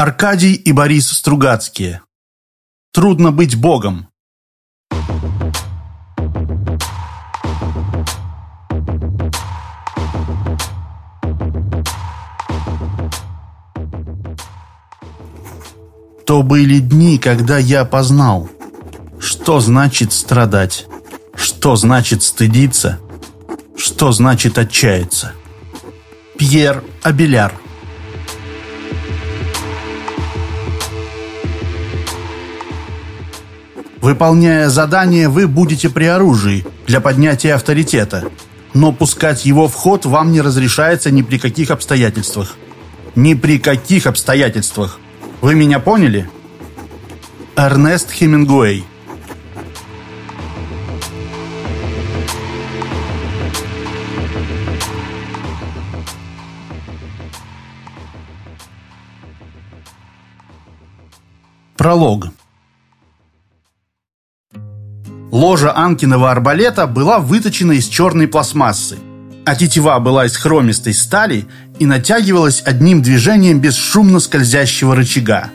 Аркадий и Борис Стругацкие. Трудно быть богом. То были дни, когда я познал, что значит страдать, что значит стыдиться, что значит отчаяться. Пьер Абеляр Выполняя задание, вы будете при оружии для поднятия авторитета, но пускать его в ход вам не разрешается ни при каких обстоятельствах. Ни при каких обстоятельствах. Вы меня поняли? Эрнест Хемингуэй Пролог Ложа Анкиного арбалета была выточена из черной пластмассы, а тетива была из хромистой стали и натягивалась одним движением бесшумно скользящего рычага.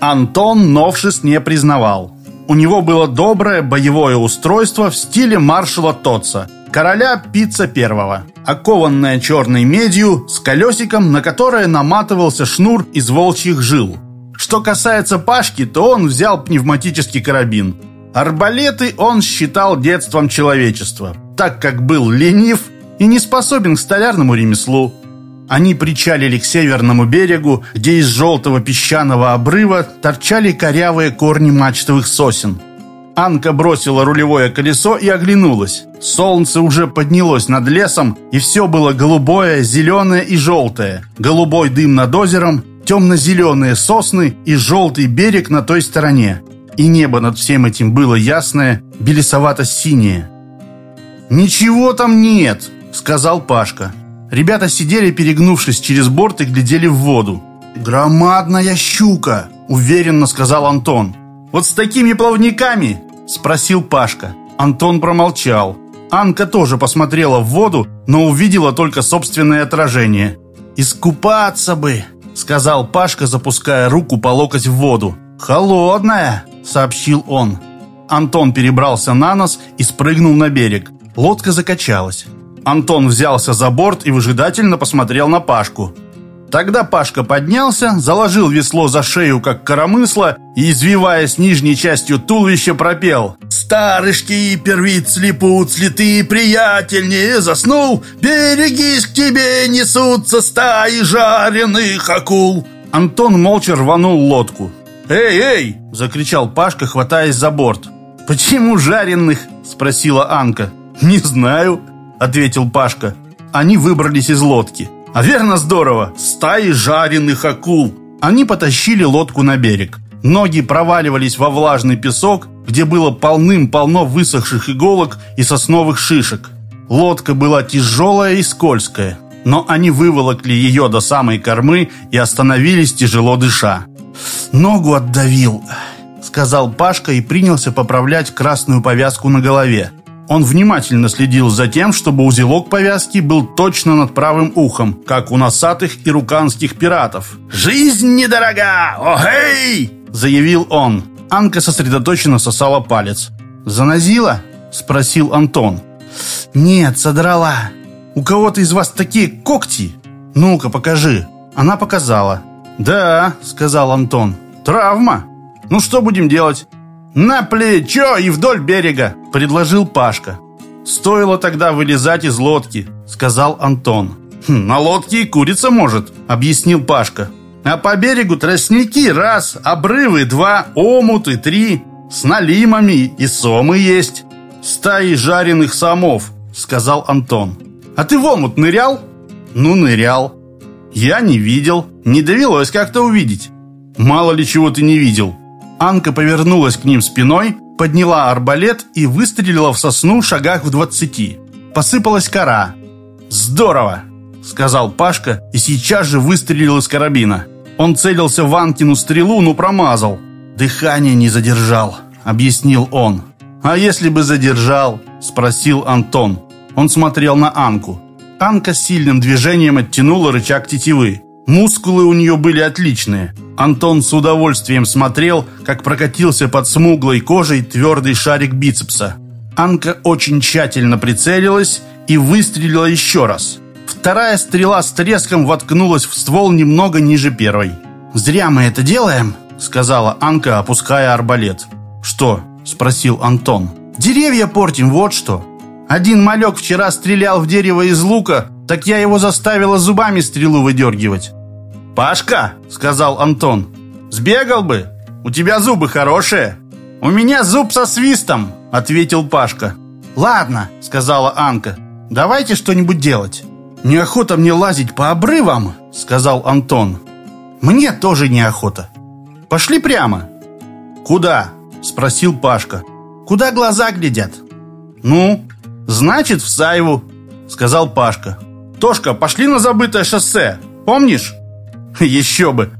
Антон новшеств не признавал. У него было доброе боевое устройство в стиле маршала Тотца, короля Пицца Первого, окованное черной медью с колесиком, на которое наматывался шнур из волчьих жил. Что касается Пашки, то он взял пневматический карабин – Арбалеты он считал детством человечества, так как был ленив и не способен к столярному ремеслу. Они причалили к северному берегу, где из желтого песчаного обрыва торчали корявые корни мачтовых сосен. Анка бросила рулевое колесо и оглянулась. Солнце уже поднялось над лесом, и все было голубое, зеленое и желтое. Голубой дым над озером, темно-зеленые сосны и желтый берег на той стороне и небо над всем этим было ясное, белесовато-синее. «Ничего там нет», — сказал Пашка. Ребята сидели, перегнувшись через борт и глядели в воду. «Громадная щука», — уверенно сказал Антон. «Вот с такими плавниками?» — спросил Пашка. Антон промолчал. Анка тоже посмотрела в воду, но увидела только собственное отражение. «Искупаться бы», — сказал Пашка, запуская руку по локоть в воду. «Холодная!» — сообщил он. Антон перебрался на нос и спрыгнул на берег. Лодка закачалась. Антон взялся за борт и выжидательно посмотрел на Пашку. Тогда Пашка поднялся, заложил весло за шею, как коромысло, и, извиваясь нижней частью туловища, пропел «Старышки первиц липут, слиты приятель не заснул, берегись, к тебе несутся стаи жареных акул». Антон молча рванул лодку. «Эй, эй!» – закричал Пашка, хватаясь за борт. «Почему жареных?» – спросила Анка. «Не знаю», – ответил Пашка. Они выбрались из лодки. «А верно здорово! Стаи жареных акул!» Они потащили лодку на берег. Ноги проваливались во влажный песок, где было полным-полно высохших иголок и сосновых шишек. Лодка была тяжелая и скользкая, но они выволокли ее до самой кормы и остановились, тяжело дыша. «Ногу отдавил», — сказал Пашка и принялся поправлять красную повязку на голове. Он внимательно следил за тем, чтобы узелок повязки был точно над правым ухом, как у носатых ируканских пиратов. «Жизнь недорога! Охей!» — заявил он. Анка сосредоточенно сосала палец. «Занозила?» — спросил Антон. «Нет, содрала. У кого-то из вас такие когти? Ну-ка, покажи». Она показала. «Да», — сказал Антон. «Травма. Ну что будем делать?» «На плечо и вдоль берега», — предложил Пашка. «Стоило тогда вылезать из лодки», — сказал Антон. «Хм, «На лодке и курица может», — объяснил Пашка. «А по берегу тростники раз, обрывы два, омуты три, с налимами и сомы есть. Стаи жареных самов», — сказал Антон. «А ты в омут нырял?» «Ну, нырял». «Я не видел. Не довелось как-то увидеть». «Мало ли чего ты не видел». Анка повернулась к ним спиной, подняла арбалет и выстрелила в сосну в шагах в двадцати. Посыпалась кора. «Здорово!» — сказал Пашка и сейчас же выстрелил из карабина. Он целился в Анкину стрелу, но промазал. «Дыхание не задержал», — объяснил он. «А если бы задержал?» — спросил Антон. Он смотрел на Анку. Анка сильным движением оттянула рычаг тетивы. Мускулы у нее были отличные. Антон с удовольствием смотрел, как прокатился под смуглой кожей твердый шарик бицепса. Анка очень тщательно прицелилась и выстрелила еще раз. Вторая стрела с треском воткнулась в ствол немного ниже первой. «Зря мы это делаем», — сказала Анка, опуская арбалет. «Что?» — спросил Антон. «Деревья портим, вот что. Один малек вчера стрелял в дерево из лука, так я его заставила зубами стрелу выдергивать». «Пашка», — сказал Антон, — «сбегал бы. У тебя зубы хорошие». «У меня зуб со свистом», — ответил Пашка. «Ладно», — сказала Анка, — «давайте что-нибудь делать». «Неохота мне лазить по обрывам», — сказал Антон. «Мне тоже неохота. Пошли прямо». «Куда?» — спросил Пашка. «Куда глаза глядят?» «Ну, значит, в Саеву», — сказал Пашка. «Тошка, пошли на забытое шоссе. Помнишь?» «Еще бы!»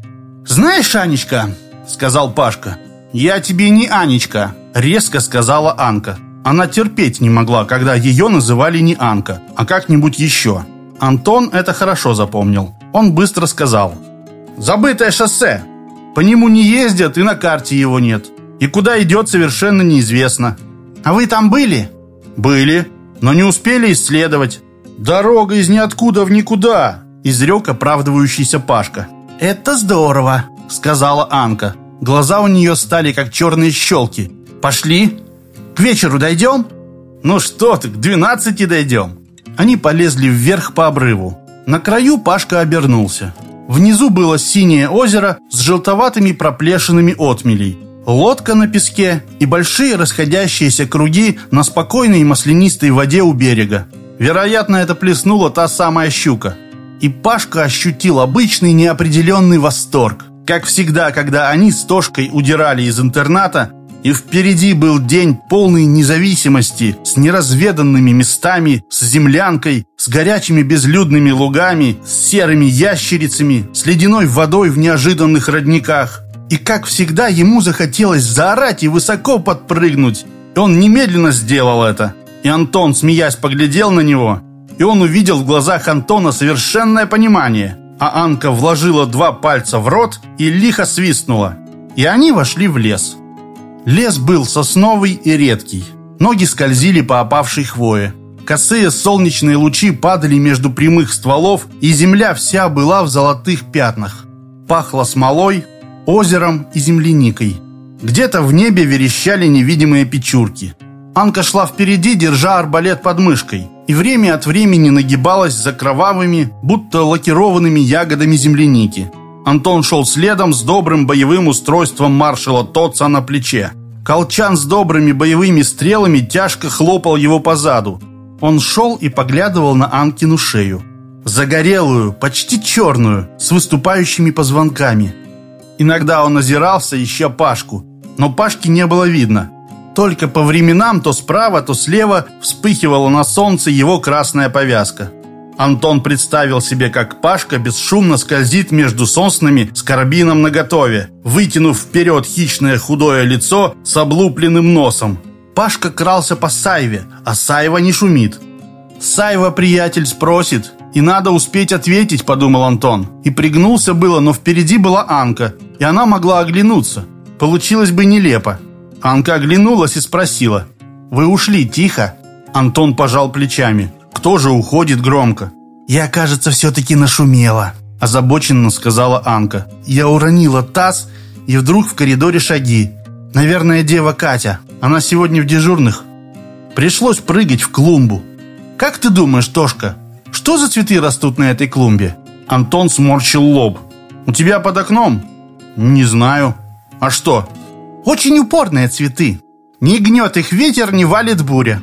«Знаешь, Анечка», — сказал Пашка, — «я тебе не Анечка», — резко сказала Анка. Она терпеть не могла, когда ее называли не Анка, а как-нибудь еще. Антон это хорошо запомнил. Он быстро сказал. «Забытое шоссе. По нему не ездят, и на карте его нет. И куда идет, совершенно неизвестно». «А вы там были?» «Были, но не успели исследовать. Дорога из ниоткуда в никуда», — изрек оправдывающийся Пашка. «Это здорово», — сказала Анка. Глаза у нее стали как черные щелки. «Пошли?» К вечеру дойдем?» «Ну что ты, к двенадцати дойдем!» Они полезли вверх по обрыву. На краю Пашка обернулся. Внизу было синее озеро с желтоватыми проплешинами отмелей. Лодка на песке и большие расходящиеся круги на спокойной маслянистой воде у берега. Вероятно, это плеснула та самая щука. И Пашка ощутил обычный неопределенный восторг. Как всегда, когда они с Тошкой удирали из интерната, и впереди был день полный независимости, с неразведанными местами, с землянкой, с горячими безлюдными лугами, с серыми ящерицами, с ледяной водой в неожиданных родниках. И как всегда ему захотелось заорать и высоко подпрыгнуть. И он немедленно сделал это. И Антон, смеясь, поглядел на него, и он увидел в глазах Антона совершенное понимание. А Анка вложила два пальца в рот и лихо свистнула. И они вошли в лес. Лес был сосновый и редкий. Ноги скользили по опавшей хвое. Косые солнечные лучи падали между прямых стволов, и земля вся была в золотых пятнах. Пахло смолой, озером и земляникой. Где-то в небе верещали невидимые печурки. Анка шла впереди, держа арбалет под мышкой, и время от времени нагибалась за кровавыми, будто лакированными ягодами земляники – Антон шел следом с добрым боевым устройством маршала Тотца на плече. Колчан с добрыми боевыми стрелами тяжко хлопал его по заду. Он шел и поглядывал на Анкину шею. Загорелую, почти черную, с выступающими позвонками. Иногда он озирался, ища Пашку, но Пашки не было видно. Только по временам то справа, то слева вспыхивала на солнце его красная повязка. Антон представил себе, как Пашка бесшумно скользит между соснами с карабином наготове, вытянув вперед хищное худое лицо с облупленным носом. Пашка крался по Сайве, а Сайва не шумит. «Сайва, приятель, спросит, и надо успеть ответить», — подумал Антон. И пригнулся было, но впереди была Анка, и она могла оглянуться. Получилось бы нелепо. Анка оглянулась и спросила. «Вы ушли тихо?» Антон пожал плечами кто же уходит громко. «Я, кажется, все-таки нашумела», – озабоченно сказала Анка. «Я уронила таз, и вдруг в коридоре шаги. Наверное, дева Катя. Она сегодня в дежурных. Пришлось прыгать в клумбу. Как ты думаешь, Тошка, что за цветы растут на этой клумбе?» Антон сморщил лоб. «У тебя под окном?» «Не знаю. А что?» «Очень упорные цветы. Не гнет их ветер, не валит буря.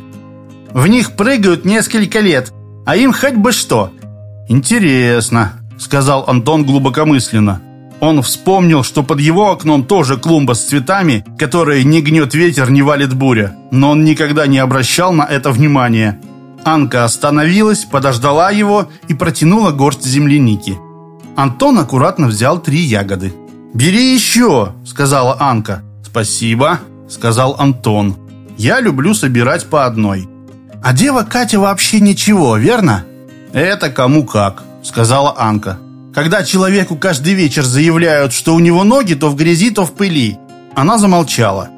В них прыгают несколько лет, а им хоть бы что. Интересно, сказал Антон глубокомысленно. Он вспомнил, что под его окном тоже клумба с цветами, которые не гнет ветер, не валит буря. Но он никогда не обращал на это внимания. Анка остановилась, подождала его и протянула горсть земляники. Антон аккуратно взял три ягоды. «Бери еще!» – сказала Анка. «Спасибо!» – сказал Антон. «Я люблю собирать по одной. А дева Катя вообще ничего, верно? Это кому как, сказала Анка. Когда человеку каждый вечер заявляют, что у него ноги то в грязи, то в пыли. Она замолчала.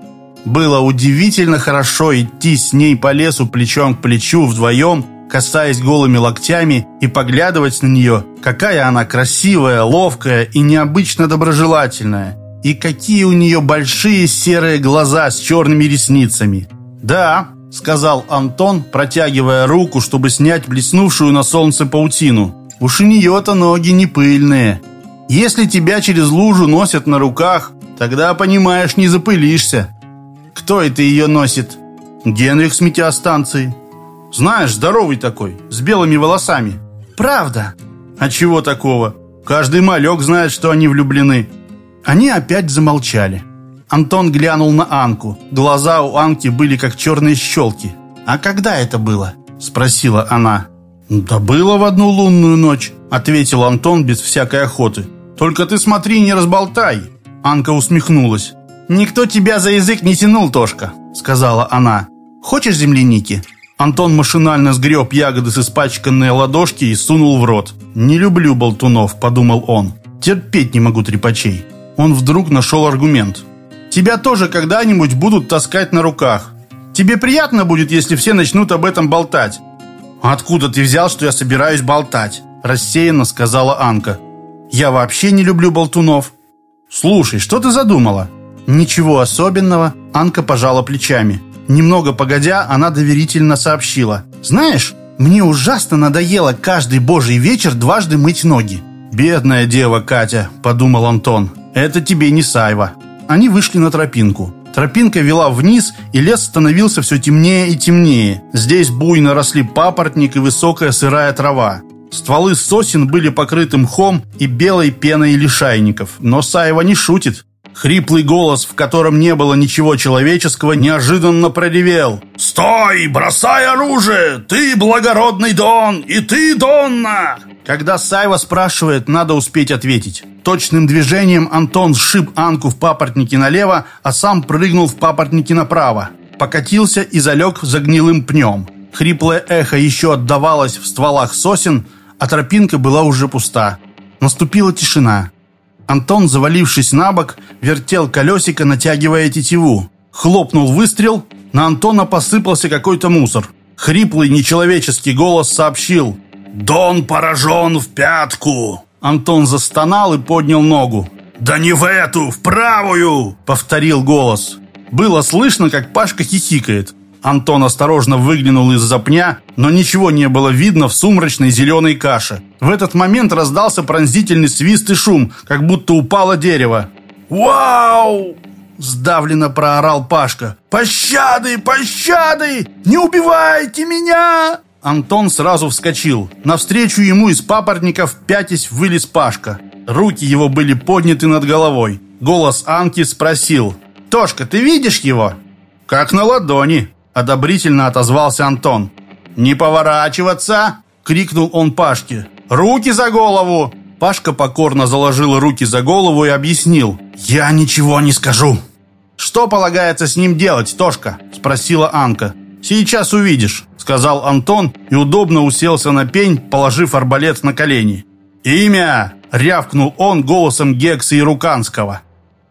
Было удивительно хорошо идти с ней по лесу плечом к плечу вдвоем, касаясь голыми локтями и поглядывать на нее, какая она красивая, ловкая и необычно доброжелательная. И какие у нее большие серые глаза с черными ресницами. «Да», — сказал Антон, протягивая руку, чтобы снять блеснувшую на солнце паутину. Уж у нее-то ноги не пыльные. Если тебя через лужу носят на руках, тогда, понимаешь, не запылишься. Кто это ее носит? Генрих с метеостанции. Знаешь, здоровый такой, с белыми волосами. Правда? А чего такого? Каждый малек знает, что они влюблены. Они опять замолчали. Антон глянул на Анку. Глаза у Анки были как черные щелки. «А когда это было?» – спросила она. «Да было в одну лунную ночь», — ответил Антон без всякой охоты. «Только ты смотри, не разболтай!» Анка усмехнулась. «Никто тебя за язык не тянул, Тошка», — сказала она. «Хочешь земляники?» Антон машинально сгреб ягоды с испачканной ладошки и сунул в рот. «Не люблю болтунов», — подумал он. «Терпеть не могу трепачей». Он вдруг нашел аргумент. «Тебя тоже когда-нибудь будут таскать на руках. Тебе приятно будет, если все начнут об этом болтать. «Откуда ты взял, что я собираюсь болтать?» Рассеянно сказала Анка. «Я вообще не люблю болтунов». «Слушай, что ты задумала?» «Ничего особенного», Анка пожала плечами. Немного погодя, она доверительно сообщила. «Знаешь, мне ужасно надоело каждый божий вечер дважды мыть ноги». «Бедная дева Катя», — подумал Антон. «Это тебе не Сайва». Они вышли на тропинку. Тропинка вела вниз, и лес становился все темнее и темнее. Здесь буйно росли папоротник и высокая сырая трава. Стволы сосен были покрыты мхом и белой пеной лишайников. Но Саева не шутит. Хриплый голос, в котором не было ничего человеческого, неожиданно проревел. «Стой! Бросай оружие! Ты благородный Дон! И ты, Донна!» Когда Сайва спрашивает, надо успеть ответить. Точным движением Антон сшиб Анку в папоротнике налево, а сам прыгнул в папоротнике направо. Покатился и залег за гнилым пнем. Хриплое эхо еще отдавалось в стволах сосен, а тропинка была уже пуста. Наступила тишина. Антон, завалившись на бок, вертел колесико, натягивая тетиву. Хлопнул выстрел, на Антона посыпался какой-то мусор. Хриплый нечеловеческий голос сообщил «Дон поражен в пятку!» Антон застонал и поднял ногу. «Да не в эту, в правую!» — повторил голос. Было слышно, как Пашка хихикает. Антон осторожно выглянул из-за пня, но ничего не было видно в сумрачной зеленой каше. В этот момент раздался пронзительный свист и шум, как будто упало дерево. «Вау!» – сдавленно проорал Пашка. «Пощады! Пощады! Не убивайте меня!» Антон сразу вскочил. Навстречу ему из папоротников пятясь вылез Пашка. Руки его были подняты над головой. Голос Анки спросил. «Тошка, ты видишь его?» «Как на ладони», — одобрительно отозвался Антон. «Не поворачиваться!» — крикнул он Пашке. «Руки за голову!» Пашка покорно заложил руки за голову и объяснил. «Я ничего не скажу!» «Что полагается с ним делать, Тошка?» — спросила Анка. «Сейчас увидишь», — сказал Антон и удобно уселся на пень, положив арбалет на колени. «Имя!» — рявкнул он голосом Гекса и Руканского.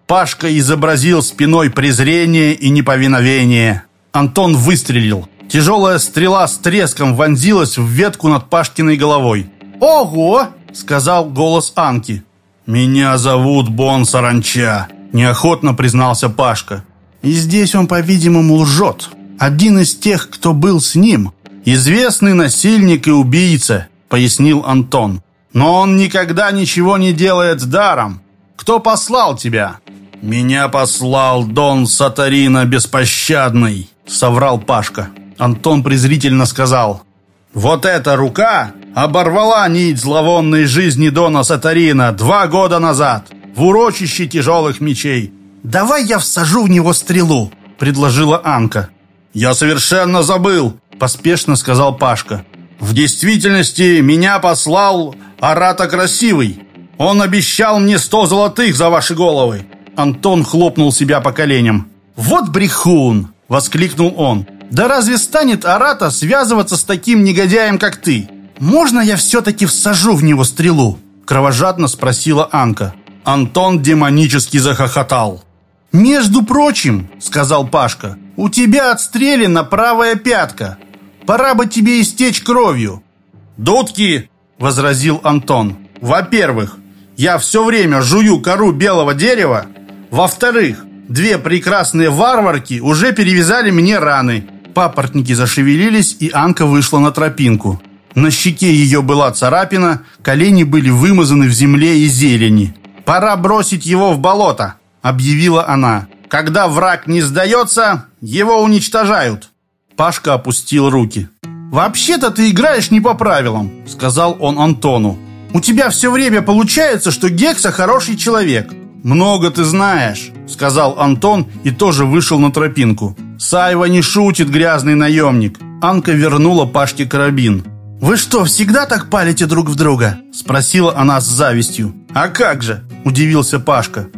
Пашка изобразил спиной презрение и неповиновение. Антон выстрелил. Тяжелая стрела с треском вонзилась в ветку над Пашкиной головой. «Ого!» — сказал голос Анки. «Меня зовут Бон Саранча», — неохотно признался Пашка. «И здесь он, по-видимому, лжет», один из тех, кто был с ним, известный насильник и убийца, пояснил Антон. Но он никогда ничего не делает даром. Кто послал тебя? Меня послал Дон Сатарина Беспощадный, соврал Пашка. Антон презрительно сказал: вот эта рука оборвала нить зловонной жизни Дона Сатарина два года назад в урочище тяжелых мечей. «Давай я всажу в него стрелу», — предложила Анка. «Я совершенно забыл», – поспешно сказал Пашка. «В действительности меня послал Арата Красивый. Он обещал мне сто золотых за ваши головы». Антон хлопнул себя по коленям. «Вот брехун!» – воскликнул он. «Да разве станет Арата связываться с таким негодяем, как ты? Можно я все-таки всажу в него стрелу?» Кровожадно спросила Анка. Антон демонически захохотал. «Между прочим, — сказал Пашка, — у тебя отстрелена правая пятка. Пора бы тебе истечь кровью». «Дудки!» — возразил Антон. «Во-первых, я все время жую кору белого дерева. Во-вторых, две прекрасные варварки уже перевязали мне раны». Папоротники зашевелились, и Анка вышла на тропинку. На щеке ее была царапина, колени были вымазаны в земле и зелени. «Пора бросить его в болото», — объявила она. «Когда враг не сдается, его уничтожают». Пашка опустил руки. «Вообще-то ты играешь не по правилам», — сказал он Антону. «У тебя все время получается, что Гекса хороший человек». «Много ты знаешь», — сказал Антон и тоже вышел на тропинку. «Сайва не шутит, грязный наемник». Анка вернула Пашке карабин. «Вы что, всегда так палите друг в друга?» Спросила она с завистью. «А как же?» Удивился Пашка.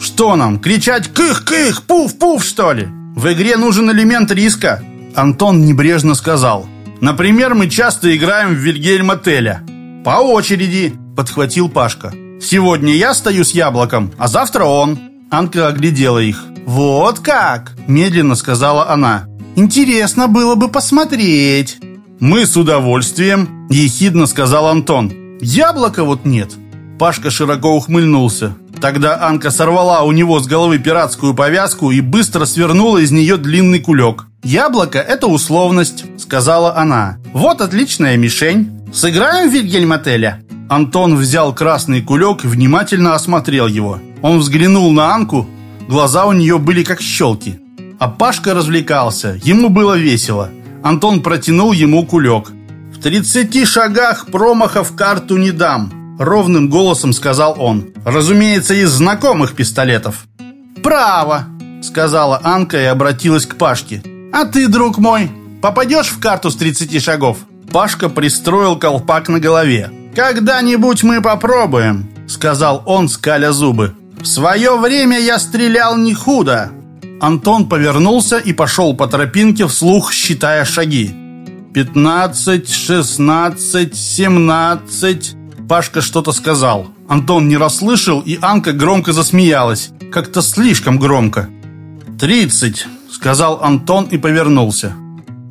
«Что нам, кричать «кых-кых», «пуф-пуф», что ли? В игре нужен элемент риска». Антон небрежно сказал. «Например, мы часто играем в Вильгельма Теля». «По очереди», подхватил Пашка. «Сегодня я стою с яблоком, а завтра он». Анка оглядела их. «Вот как!» – медленно сказала она. «Интересно было бы посмотреть». «Мы с удовольствием», – ехидно сказал Антон. «Яблока вот нет». Пашка широко ухмыльнулся. Тогда Анка сорвала у него с головы пиратскую повязку и быстро свернула из нее длинный кулек. «Яблоко – это условность», – сказала она. «Вот отличная мишень. Сыграем в Вильгельмотеля?» Антон взял красный кулек и внимательно осмотрел его. Он взглянул на Анку, глаза у нее были как щелки. А Пашка развлекался, ему было весело. Антон протянул ему кулек. «В тридцати шагах промаха в карту не дам», — ровным голосом сказал он. «Разумеется, из знакомых пистолетов». «Право», — сказала Анка и обратилась к Пашке. «А ты, друг мой, попадешь в карту с тридцати шагов?» Пашка пристроил колпак на голове. «Когда-нибудь мы попробуем», — сказал он, скаля зубы. «В свое время я стрелял не худо, Антон повернулся и пошел по тропинке вслух, считая шаги. «Пятнадцать, шестнадцать, семнадцать...» Пашка что-то сказал. Антон не расслышал, и Анка громко засмеялась. Как-то слишком громко. «Тридцать», — сказал Антон и повернулся.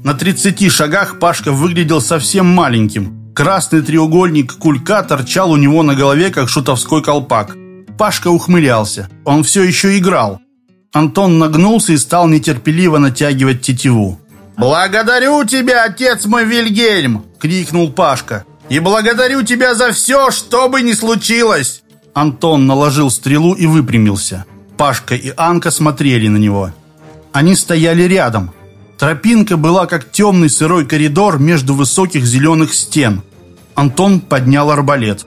На тридцати шагах Пашка выглядел совсем маленьким. Красный треугольник кулька торчал у него на голове, как шутовской колпак. Пашка ухмылялся. Он все еще играл. Антон нагнулся и стал нетерпеливо натягивать тетиву. «Благодарю тебя, отец мой Вильгельм!» — крикнул Пашка. «И благодарю тебя за все, что бы ни случилось!» Антон наложил стрелу и выпрямился. Пашка и Анка смотрели на него. Они стояли рядом. Тропинка была как темный сырой коридор между высоких зеленых стен. Антон поднял арбалет.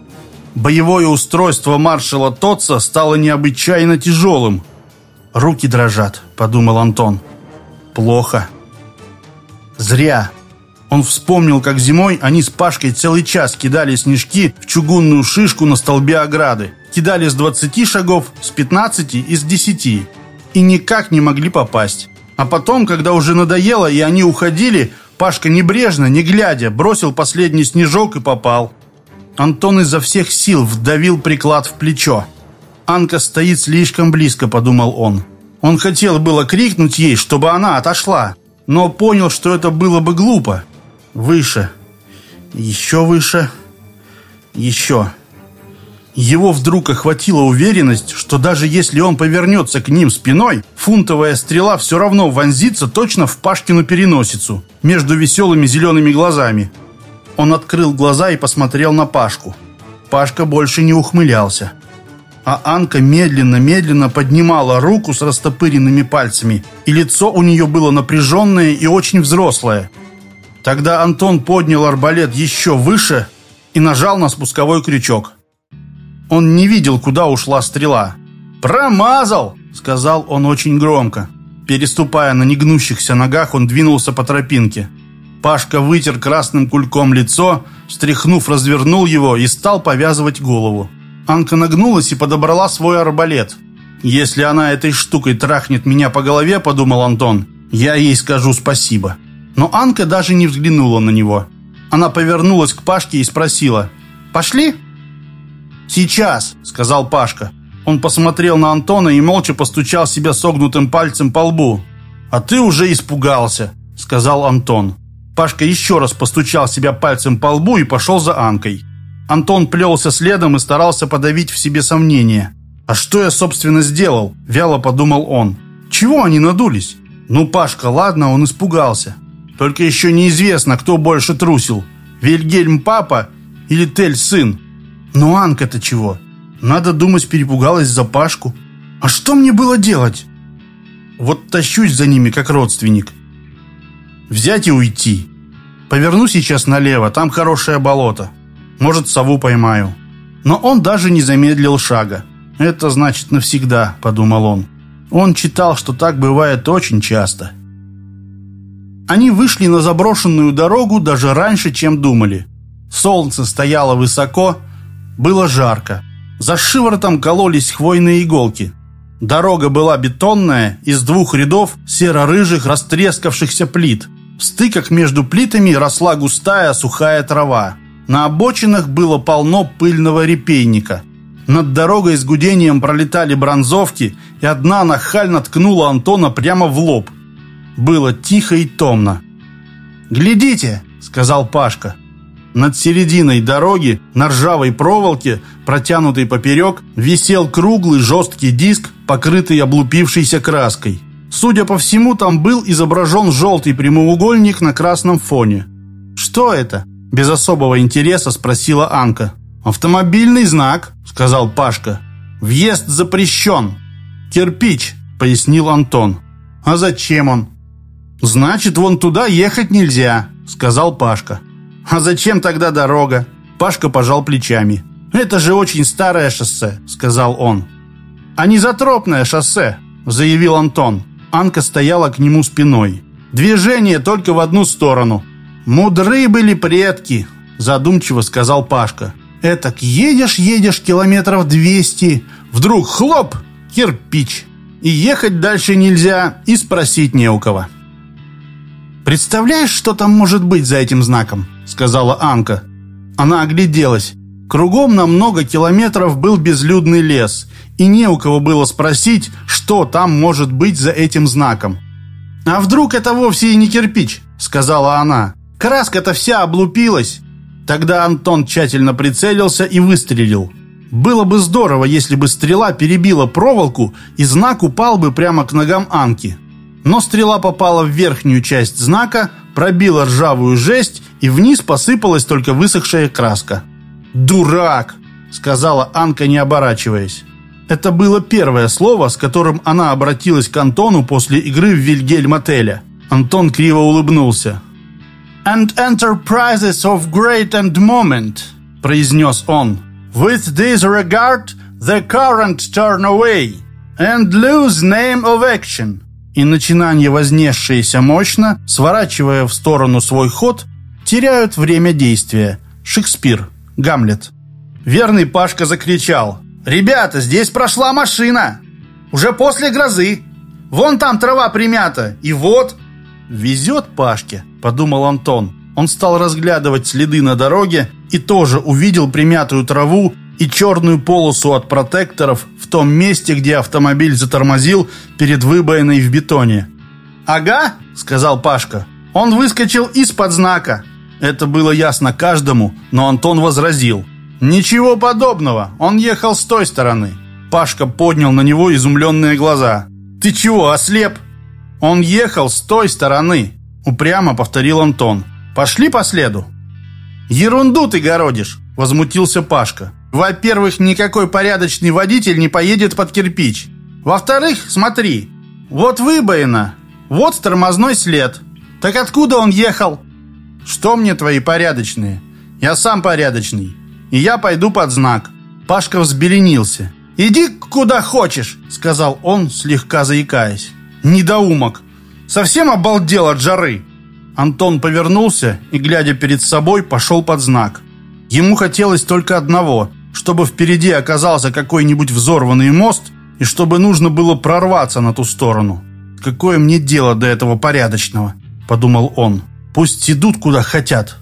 Боевое устройство маршала Тотца стало необычайно тяжелым. Руки дрожат, подумал Антон. Плохо. Зря. Он вспомнил, как зимой они с Пашкой целый час кидали снежки в чугунную шишку на столбе ограды. Кидали с 20 шагов, с 15 и с 10. И никак не могли попасть. А потом, когда уже надоело и они уходили, Пашка небрежно, не глядя, бросил последний снежок и попал. Антон изо всех сил вдавил приклад в плечо. Анка стоит слишком близко, подумал он. Он хотел было крикнуть ей, чтобы она отошла, но понял, что это было бы глупо. Выше. Еще выше. Еще. Его вдруг охватила уверенность, что даже если он повернется к ним спиной, фунтовая стрела все равно вонзится точно в Пашкину переносицу, между веселыми зелеными глазами. Он открыл глаза и посмотрел на Пашку. Пашка больше не ухмылялся а Анка медленно-медленно поднимала руку с растопыренными пальцами, и лицо у нее было напряженное и очень взрослое. Тогда Антон поднял арбалет еще выше и нажал на спусковой крючок. Он не видел, куда ушла стрела. «Промазал!» — сказал он очень громко. Переступая на негнущихся ногах, он двинулся по тропинке. Пашка вытер красным кульком лицо, встряхнув, развернул его и стал повязывать голову. Анка нагнулась и подобрала свой арбалет. «Если она этой штукой трахнет меня по голове, — подумал Антон, — я ей скажу спасибо». Но Анка даже не взглянула на него. Она повернулась к Пашке и спросила, «Пошли?» «Сейчас», — сказал Пашка. Он посмотрел на Антона и молча постучал себя согнутым пальцем по лбу. «А ты уже испугался», — сказал Антон. Пашка еще раз постучал себя пальцем по лбу и пошел за Анкой. Антон плелся следом и старался подавить в себе сомнения. «А что я, собственно, сделал?» – вяло подумал он. «Чего они надулись?» «Ну, Пашка, ладно, он испугался. Только еще неизвестно, кто больше трусил. Вильгельм папа или Тель сын. Но Анка-то чего? Надо думать, перепугалась за Пашку. А что мне было делать? Вот тащусь за ними, как родственник. Взять и уйти. Поверну сейчас налево, там хорошее болото. Может, сову поймаю. Но он даже не замедлил шага. «Это значит навсегда», — подумал он. Он читал, что так бывает очень часто. Они вышли на заброшенную дорогу даже раньше, чем думали. Солнце стояло высоко, было жарко. За шиворотом кололись хвойные иголки. Дорога была бетонная, из двух рядов серо-рыжих растрескавшихся плит. В стыках между плитами росла густая сухая трава. На обочинах было полно пыльного репейника. Над дорогой с гудением пролетали бронзовки, и одна нахально ткнула Антона прямо в лоб. Было тихо и томно. «Глядите!» — сказал Пашка. Над серединой дороги, на ржавой проволоке, протянутой поперек, висел круглый жесткий диск, покрытый облупившейся краской. Судя по всему, там был изображен желтый прямоугольник на красном фоне. «Что это?» – без особого интереса спросила Анка. «Автомобильный знак», – сказал Пашка. «Въезд запрещен». «Кирпич», – пояснил Антон. «А зачем он?» «Значит, вон туда ехать нельзя», – сказал Пашка. «А зачем тогда дорога?» Пашка пожал плечами. «Это же очень старое шоссе», — сказал он. «А не затропное шоссе», — заявил Антон. Анка стояла к нему спиной. «Движение только в одну сторону». «Мудры были предки», — задумчиво сказал Пашка. «Этак едешь, едешь километров двести, вдруг хлоп, кирпич, и ехать дальше нельзя, и спросить не у кого». «Представляешь, что там может быть за этим знаком?» — сказала Анка. Она огляделась. Кругом на много километров был безлюдный лес, и не у кого было спросить, что там может быть за этим знаком. «А вдруг это вовсе и не кирпич?» — сказала она. «Краска-то вся облупилась». Тогда Антон тщательно прицелился и выстрелил. Было бы здорово, если бы стрела перебила проволоку, и знак упал бы прямо к ногам Анки. Но стрела попала в верхнюю часть знака, пробила ржавую жесть, и вниз посыпалась только высохшая краска. «Дурак!» — сказала Анка, не оборачиваясь. Это было первое слово, с которым она обратилась к Антону после игры в Вильгельм-отеля. Антон криво улыбнулся. «And enterprises of great and moment», — произнес он. «With this regard, the current turn away and lose name of action» и начинания, вознесшиеся мощно, сворачивая в сторону свой ход, теряют время действия. Шекспир. Гамлет. Верный Пашка закричал. «Ребята, здесь прошла машина! Уже после грозы! Вон там трава примята, и вот...» «Везет Пашке», — подумал Антон. Он стал разглядывать следы на дороге и тоже увидел примятую траву и черную полосу от протекторов в том месте, где автомобиль затормозил перед выбоиной в бетоне. «Ага», — сказал Пашка, — «он выскочил из-под знака». Это было ясно каждому, но Антон возразил. «Ничего подобного, он ехал с той стороны». Пашка поднял на него изумленные глаза. «Ты чего, ослеп?» «Он ехал с той стороны», — упрямо повторил Антон. «Пошли по следу». «Ерунду ты городишь», — возмутился Пашка. Во-первых, никакой порядочный водитель не поедет под кирпич. Во-вторых, смотри, вот выбоина, вот тормозной след. Так откуда он ехал? Что мне твои порядочные? Я сам порядочный, и я пойду под знак. Пашка взбеленился. «Иди куда хочешь», — сказал он, слегка заикаясь. «Недоумок! Совсем обалдел от жары!» Антон повернулся и, глядя перед собой, пошел под знак. Ему хотелось только одного чтобы впереди оказался какой-нибудь взорванный мост и чтобы нужно было прорваться на ту сторону. «Какое мне дело до этого порядочного?» – подумал он. «Пусть идут куда хотят.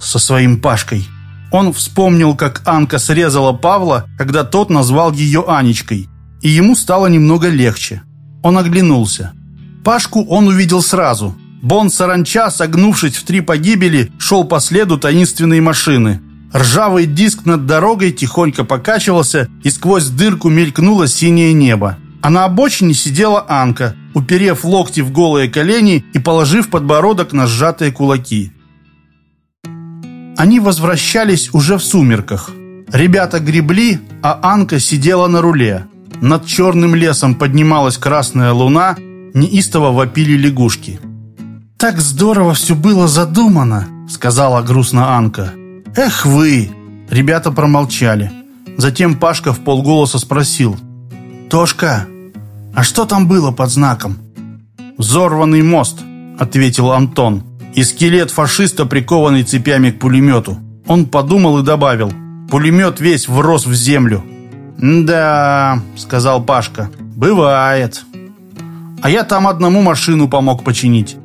Со своим Пашкой. Он вспомнил, как Анка срезала Павла, когда тот назвал ее Анечкой, и ему стало немного легче. Он оглянулся. Пашку он увидел сразу. Бон Саранча, согнувшись в три погибели, шел по следу таинственной машины. Ржавый диск над дорогой тихонько покачивался, и сквозь дырку мелькнуло синее небо. А на обочине сидела Анка, уперев локти в голые колени и положив подбородок на сжатые кулаки. Они возвращались уже в сумерках. Ребята гребли, а Анка сидела на руле. Над черным лесом поднималась красная луна, неистово вопили лягушки. «Так здорово все было задумано», — сказала грустно Анка. «Эх вы!» Ребята промолчали. Затем Пашка в полголоса спросил. «Тошка, а что там было под знаком?» «Взорванный мост», — ответил Антон. «И скелет фашиста, прикованный цепями к пулемету». Он подумал и добавил. «Пулемет весь врос в землю». «Да», — сказал Пашка, — «бывает». «А я там одному машину помог починить.